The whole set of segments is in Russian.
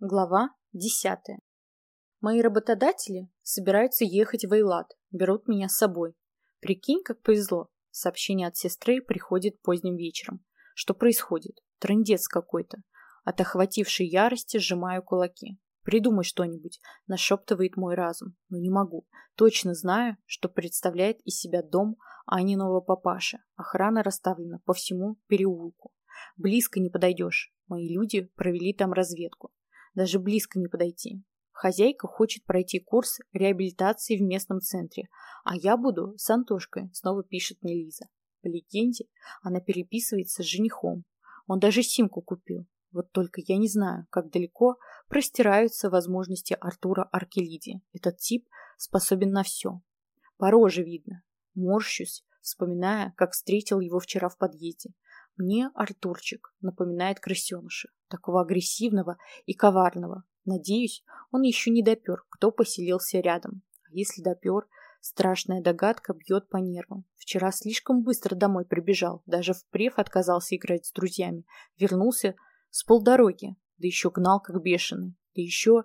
Глава 10. Мои работодатели собираются ехать в Эйлат, берут меня с собой. Прикинь, как повезло. Сообщение от сестры приходит поздним вечером. Что происходит? Трындец какой-то. От охватившей ярости сжимаю кулаки. Придумай что-нибудь, нашептывает мой разум. Но не могу. Точно знаю, что представляет из себя дом Аниного папаши. Охрана расставлена по всему переулку. Близко не подойдешь. Мои люди провели там разведку даже близко не подойти. Хозяйка хочет пройти курс реабилитации в местном центре, а я буду с Антошкой, снова пишет мне Лиза. По легенде, она переписывается с женихом. Он даже симку купил. Вот только я не знаю, как далеко простираются возможности Артура Аркелиди. Этот тип способен на все. По роже видно. Морщусь, вспоминая, как встретил его вчера в подъезде. Мне Артурчик напоминает крысеныша, такого агрессивного и коварного. Надеюсь, он еще не допер, кто поселился рядом. А если допер, страшная догадка бьет по нервам. Вчера слишком быстро домой прибежал, даже в прев отказался играть с друзьями. Вернулся с полдороги, да еще гнал как бешеный. Да еще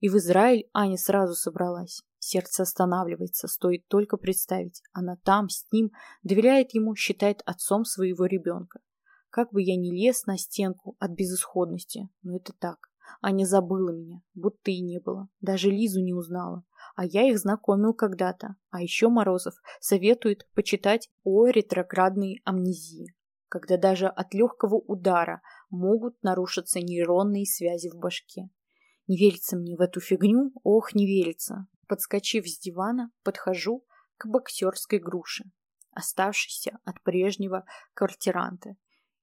и в Израиль Аня сразу собралась. Сердце останавливается, стоит только представить. Она там, с ним, доверяет ему, считает отцом своего ребенка. Как бы я ни лез на стенку от безысходности, но это так. Аня забыла меня, будто и не было. Даже Лизу не узнала. А я их знакомил когда-то. А еще Морозов советует почитать о ретроградной амнезии, когда даже от легкого удара могут нарушиться нейронные связи в башке. Не верится мне в эту фигню, ох, не верится. Подскочив с дивана, подхожу к боксерской груше, оставшейся от прежнего квартиранта,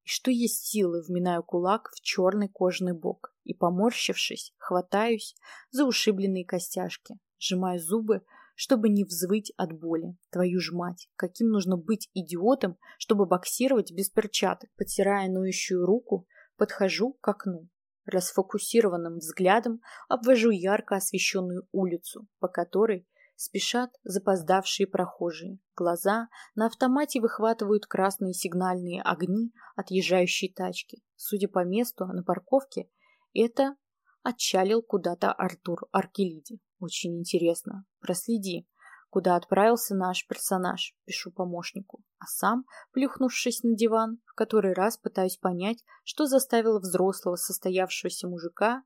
и что есть силы вминаю кулак в черный кожаный бок и, поморщившись, хватаюсь за ушибленные костяшки, сжимаю зубы, чтобы не взвыть от боли. Твою ж мать, каким нужно быть идиотом, чтобы боксировать без перчаток. Потирая ноющую руку, подхожу к окну. Расфокусированным взглядом обвожу ярко освещенную улицу, по которой спешат запоздавшие прохожие. Глаза на автомате выхватывают красные сигнальные огни отъезжающей тачки. Судя по месту на парковке, это отчалил куда-то Артур Аркелиди. Очень интересно. Проследи, куда отправился наш персонаж, пишу помощнику. А сам, плюхнувшись на диван, в который раз пытаюсь понять, что заставило взрослого состоявшегося мужика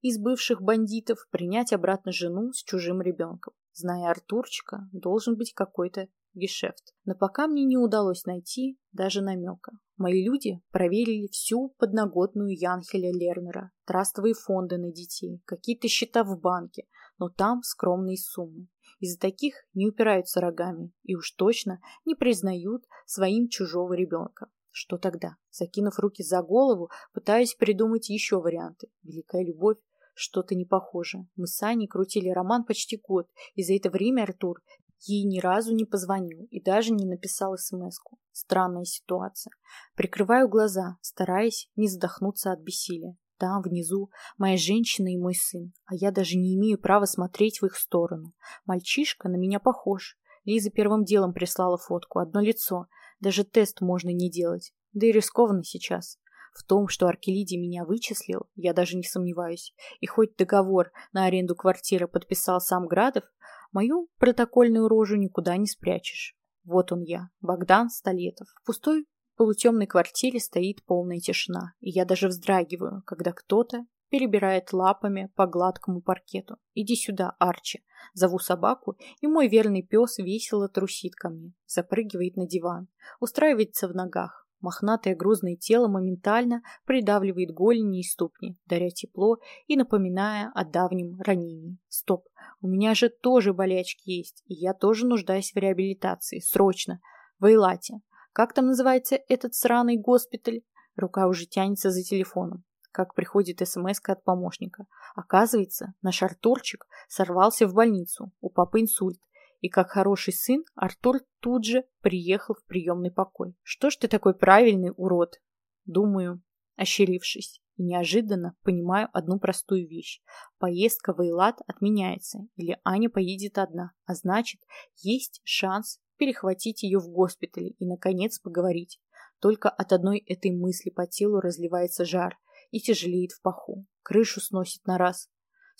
из бывших бандитов принять обратно жену с чужим ребенком. Зная Артурчика, должен быть какой-то гешефт. Но пока мне не удалось найти даже намека. Мои люди проверили всю подноготную Янхеля Лернера, трастовые фонды на детей, какие-то счета в банке, но там скромные суммы. Из-за таких не упираются рогами и уж точно не признают своим чужого ребенка. Что тогда? Закинув руки за голову, пытаюсь придумать еще варианты. Великая любовь что-то не похоже. Мы с Аней крутили роман почти год, и за это время Артур ей ни разу не позвонил и даже не написал смс-ку. Странная ситуация. Прикрываю глаза, стараясь не задохнуться от бессилия. Там, внизу, моя женщина и мой сын, а я даже не имею права смотреть в их сторону. Мальчишка на меня похож. Лиза первым делом прислала фотку, одно лицо. Даже тест можно не делать. Да и рискованно сейчас. В том, что Аркелиди меня вычислил, я даже не сомневаюсь. И хоть договор на аренду квартиры подписал сам Градов, мою протокольную рожу никуда не спрячешь. Вот он я, Богдан Столетов. В пустой полутемной квартире стоит полная тишина, и я даже вздрагиваю, когда кто-то перебирает лапами по гладкому паркету. «Иди сюда, Арчи!» Зову собаку, и мой верный пес весело трусит ко мне, запрыгивает на диван, устраивается в ногах, Мохнатое грузное тело моментально придавливает голени и ступни, даря тепло и напоминая о давнем ранении. Стоп, у меня же тоже болячки есть, и я тоже нуждаюсь в реабилитации. Срочно. В Эйлате. Как там называется этот сраный госпиталь? Рука уже тянется за телефоном. Как приходит смс от помощника. Оказывается, наш Артурчик сорвался в больницу. У папы инсульт. И как хороший сын, Артур тут же приехал в приемный покой. Что ж ты такой правильный, урод? Думаю, ощерившись. И неожиданно понимаю одну простую вещь. Поездка в Эйлат отменяется, или Аня поедет одна, а значит, есть шанс перехватить ее в госпитале и, наконец, поговорить. Только от одной этой мысли по телу разливается жар и тяжелеет в паху. Крышу сносит на раз.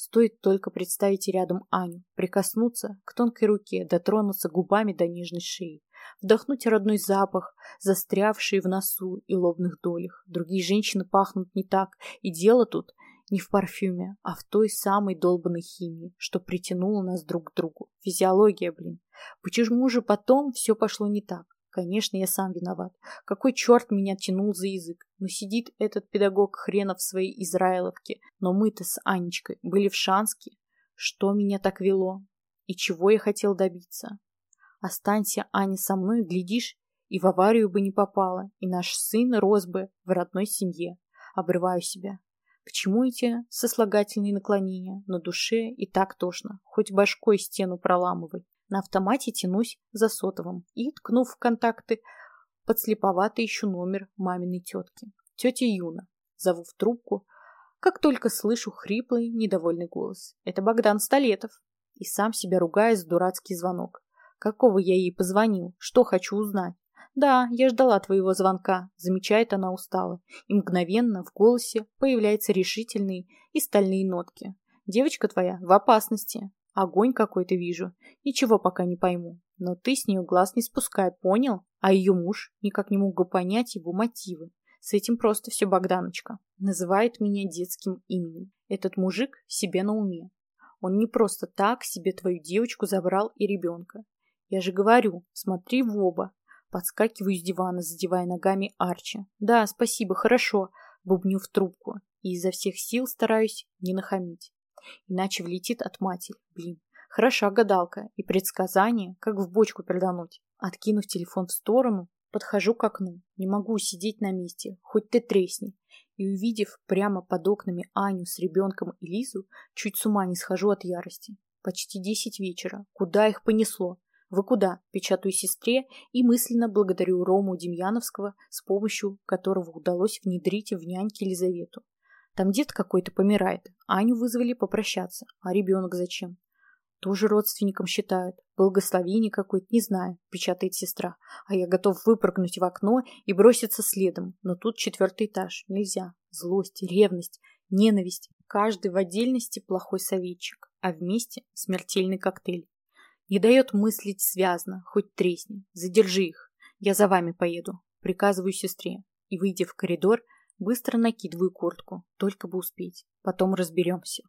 Стоит только представить рядом Аню, прикоснуться к тонкой руке, дотронуться губами до нежной шеи, вдохнуть родной запах, застрявший в носу и лобных долях. Другие женщины пахнут не так, и дело тут не в парфюме, а в той самой долбанной химии, что притянуло нас друг к другу. Физиология, блин. Почему же потом все пошло не так? Конечно, я сам виноват. Какой черт меня тянул за язык? Но сидит этот педагог хрена в своей Израиловке. Но мы-то с Анечкой были в Шанске. Что меня так вело? И чего я хотел добиться? Останься, Аня, со мной, глядишь, и в аварию бы не попала, и наш сын рос бы в родной семье. Обрываю себя. К чему эти сослагательные наклонения? На душе и так тошно. Хоть башкой стену проламывай. На автомате тянусь за сотовым и, ткнув в контакты, подслеповато ищу номер маминой тетки. Тетя Юна. Зову в трубку, как только слышу хриплый, недовольный голос. Это Богдан Столетов. И сам себя ругая за дурацкий звонок. Какого я ей позвонил? Что хочу узнать? Да, я ждала твоего звонка, замечает она устало. И мгновенно в голосе появляются решительные и стальные нотки. Девочка твоя в опасности. Огонь какой-то вижу. Ничего пока не пойму. Но ты с нее глаз не спускай, понял? А ее муж никак не мог бы понять его мотивы. С этим просто все Богданочка. Называет меня детским именем. Этот мужик себе на уме. Он не просто так себе твою девочку забрал и ребенка. Я же говорю, смотри в оба. Подскакиваю с дивана, задевая ногами Арчи. Да, спасибо, хорошо. Бубню в трубку. И изо всех сил стараюсь не нахамить иначе влетит от матери. Блин, хороша гадалка и предсказание, как в бочку пердануть. Откинув телефон в сторону, подхожу к окну. Не могу сидеть на месте, хоть ты тресни. И увидев прямо под окнами Аню с ребенком и Лизу, чуть с ума не схожу от ярости. Почти десять вечера. Куда их понесло? Вы куда? Печатаю сестре и мысленно благодарю Рому Демьяновского, с помощью которого удалось внедрить в няньке Елизавету. Там дед какой-то помирает. Аню вызвали попрощаться. А ребенок зачем? Тоже родственником считают. Благословение какое-то, не знаю, печатает сестра. А я готов выпрыгнуть в окно и броситься следом. Но тут четвертый этаж. Нельзя. Злость, ревность, ненависть. Каждый в отдельности плохой советчик, а вместе смертельный коктейль. Не дает мыслить связно, хоть тресни. Задержи их. Я за вами поеду. Приказываю сестре. И, выйдя в коридор, Быстро накидываю куртку, только бы успеть. Потом разберемся.